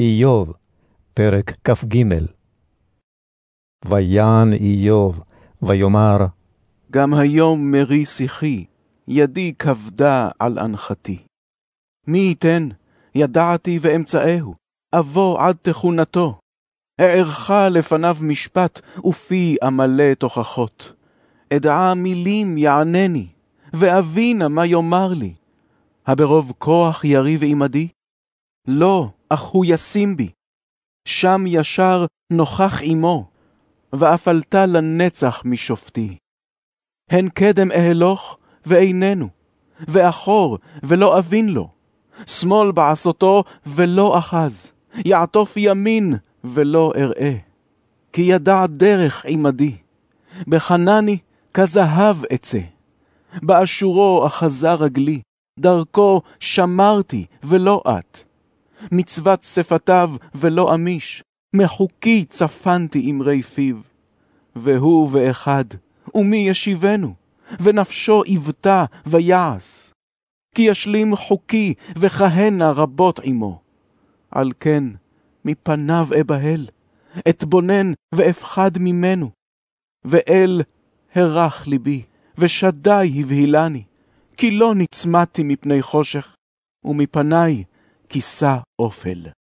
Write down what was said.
איוב, פרק כ"ג ויען איוב, ויאמר, גם היום מרי שיחי, ידי כבדה על אנחתי. מי ייתן, ידעתי ואמצאהו, אבוא עד תכונתו. אערכה לפניו משפט, ופי אמלא תוכחות. אדעה מילים יענני, ואבינה מה יאמר לי. הברוב כוח יריב עמדי? לא, אך הוא ישים בי. שם ישר נוכח עמו, ואפלתה לנצח משופטי. הן קדם אהלוך ואיננו, ואחור ולא אבין לו. שמאל בעשותו ולא אחז, יעטוף ימין ולא אראה. כי ידע דרך עמדי, בחנני כזהב אצא. באשורו אחזה רגלי, דרכו שמרתי ולא את. מצוות שפתיו ולא אמיש, מחוקי צפנתי אמרי פיו. והוא ואחד, ומי ישיבנו? ונפשו עבתה ויעש. כי ישלים חוקי וכהנה רבות עמו. על כן, מפניו אבהל, אתבונן ואפחד ממנו. ואל הרך ליבי, ושדי הבהילני, כי לא נצמדתי מפני חושך, ומפני כיסה אופל.